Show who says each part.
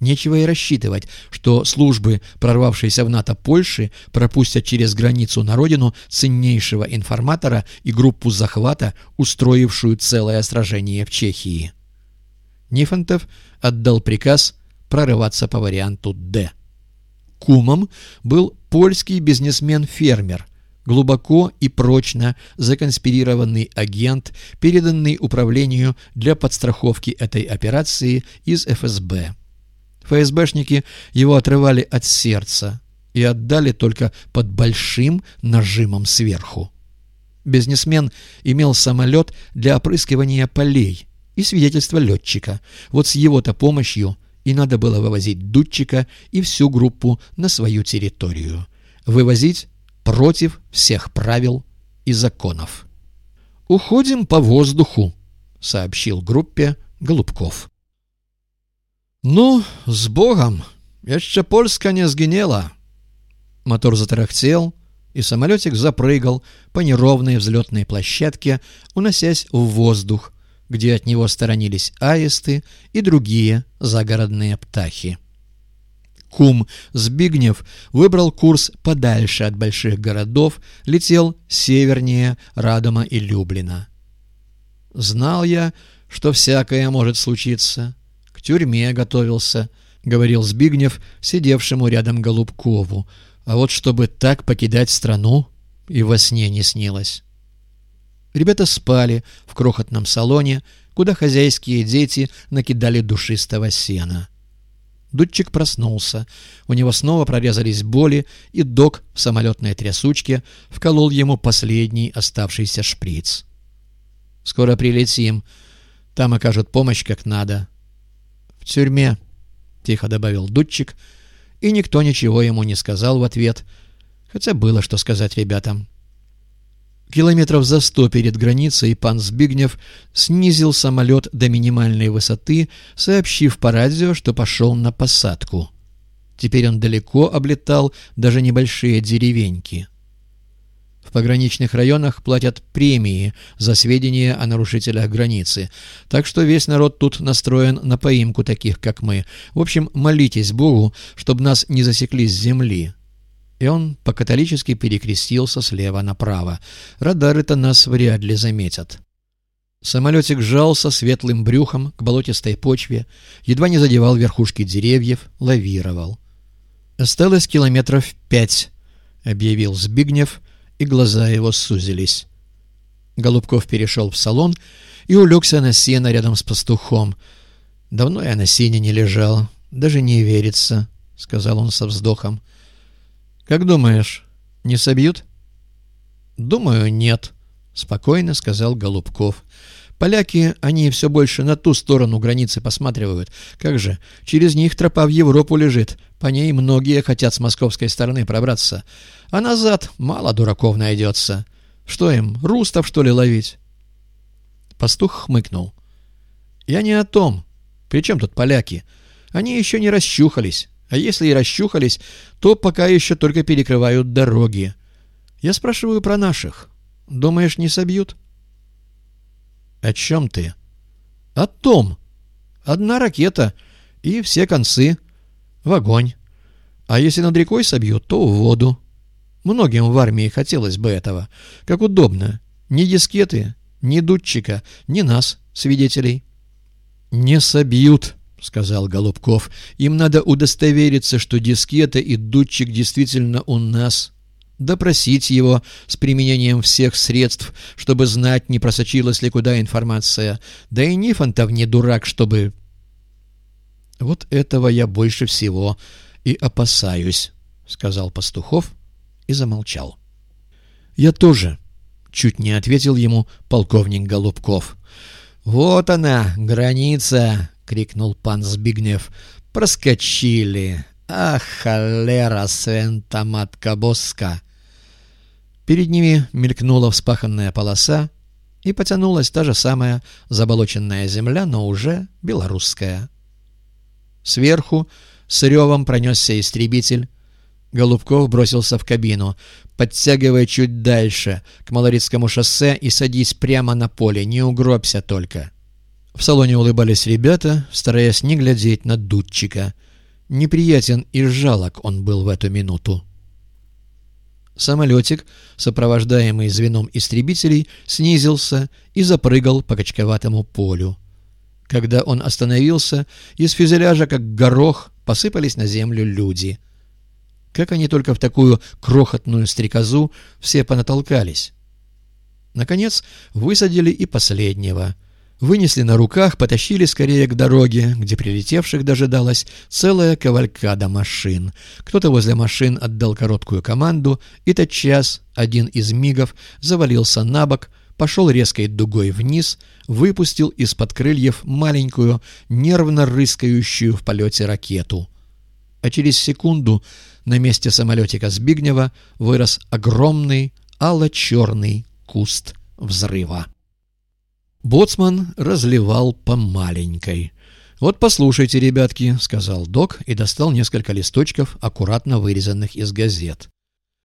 Speaker 1: Нечего и рассчитывать, что службы, прорвавшиеся в НАТО Польши, пропустят через границу на родину ценнейшего информатора и группу захвата, устроившую целое сражение в Чехии. Нифонтов отдал приказ прорываться по варианту «Д». Кумом был польский бизнесмен-фермер, глубоко и прочно законспирированный агент, переданный управлению для подстраховки этой операции из ФСБ. ФСБшники его отрывали от сердца и отдали только под большим нажимом сверху. Бизнесмен имел самолет для опрыскивания полей и свидетельство летчика. Вот с его-то помощью и надо было вывозить Дудчика и всю группу на свою территорию. Вывозить против всех правил и законов. «Уходим по воздуху», — сообщил группе Голубков. «Ну, с Богом! Еще Польска не сгинела!» Мотор затарахтел, и самолетик запрыгал по неровной взлетной площадке, уносясь в воздух, где от него сторонились аисты и другие загородные птахи. Кум Збигнев выбрал курс подальше от больших городов, летел севернее Радома и Люблина. «Знал я, что всякое может случиться. К тюрьме готовился», — говорил Збигнев, сидевшему рядом Голубкову. «А вот чтобы так покидать страну, и во сне не снилось». Ребята спали в крохотном салоне, куда хозяйские дети накидали душистого сена. Дудчик проснулся. У него снова прорезались боли, и док в самолетной трясучке вколол ему последний оставшийся шприц. «Скоро прилетим. Там окажут помощь как надо». «В тюрьме», — тихо добавил Дудчик, и никто ничего ему не сказал в ответ, хотя было что сказать ребятам. Километров за сто перед границей пан Збигнев снизил самолет до минимальной высоты, сообщив по радио, что пошел на посадку. Теперь он далеко облетал даже небольшие деревеньки. В пограничных районах платят премии за сведения о нарушителях границы, так что весь народ тут настроен на поимку таких, как мы. В общем, молитесь Богу, чтобы нас не засекли с земли и он по-католически перекрестился слева направо. Радары-то нас вряд ли заметят. Самолетик жался светлым брюхом к болотистой почве, едва не задевал верхушки деревьев, лавировал. «Осталось километров пять», — объявил Збигнев, и глаза его сузились. Голубков перешел в салон и улегся на сено рядом с пастухом. «Давно я на сене не лежал, даже не верится», — сказал он со вздохом. «Как думаешь, не собьют?» «Думаю, нет», — спокойно сказал Голубков. «Поляки, они все больше на ту сторону границы посматривают. Как же, через них тропа в Европу лежит. По ней многие хотят с московской стороны пробраться. А назад мало дураков найдется. Что им, рустов, что ли, ловить?» Пастух хмыкнул. «Я не о том. При чем тут поляки? Они еще не расчухались. А если и расчухались, то пока еще только перекрывают дороги. Я спрашиваю про наших. Думаешь, не собьют? О чем ты? О том. Одна ракета, и все концы. В огонь. А если над рекой собьют, то в воду. Многим в армии хотелось бы этого. Как удобно. Ни дискеты, ни дудчика, ни нас, свидетелей. Не собьют, — сказал Голубков. «Им надо удостовериться, что дискета и дудчик действительно у нас. Допросить его с применением всех средств, чтобы знать, не просочилась ли куда информация. Да и Нифонтов не дурак, чтобы...» «Вот этого я больше всего и опасаюсь», — сказал Пастухов и замолчал. «Я тоже», — чуть не ответил ему полковник Голубков. «Вот она, граница!» крикнул пан Збигнев. «Проскочили! Ах, холера, свента матка боска!» Перед ними мелькнула вспаханная полоса, и потянулась та же самая заболоченная земля, но уже белорусская. Сверху с ревом пронесся истребитель. Голубков бросился в кабину. «Подтягивай чуть дальше, к Малорицкому шоссе и садись прямо на поле, не угробься только». В салоне улыбались ребята, стараясь не глядеть на дудчика. Неприятен и жалок он был в эту минуту. Самолетик, сопровождаемый звеном истребителей, снизился и запрыгал по качковатому полю. Когда он остановился, из фюзеляжа, как горох, посыпались на землю люди. Как они только в такую крохотную стрекозу все понатолкались. Наконец высадили и последнего. Вынесли на руках, потащили скорее к дороге, где прилетевших дожидалась целая кавалькада машин. Кто-то возле машин отдал короткую команду, и тотчас один из мигов завалился на бок, пошел резкой дугой вниз, выпустил из-под крыльев маленькую, нервно рыскающую в полете ракету. А через секунду на месте самолетика Збигнева вырос огромный, ало-черный куст взрыва. Боцман разливал по маленькой. «Вот послушайте, ребятки», — сказал док и достал несколько листочков, аккуратно вырезанных из газет.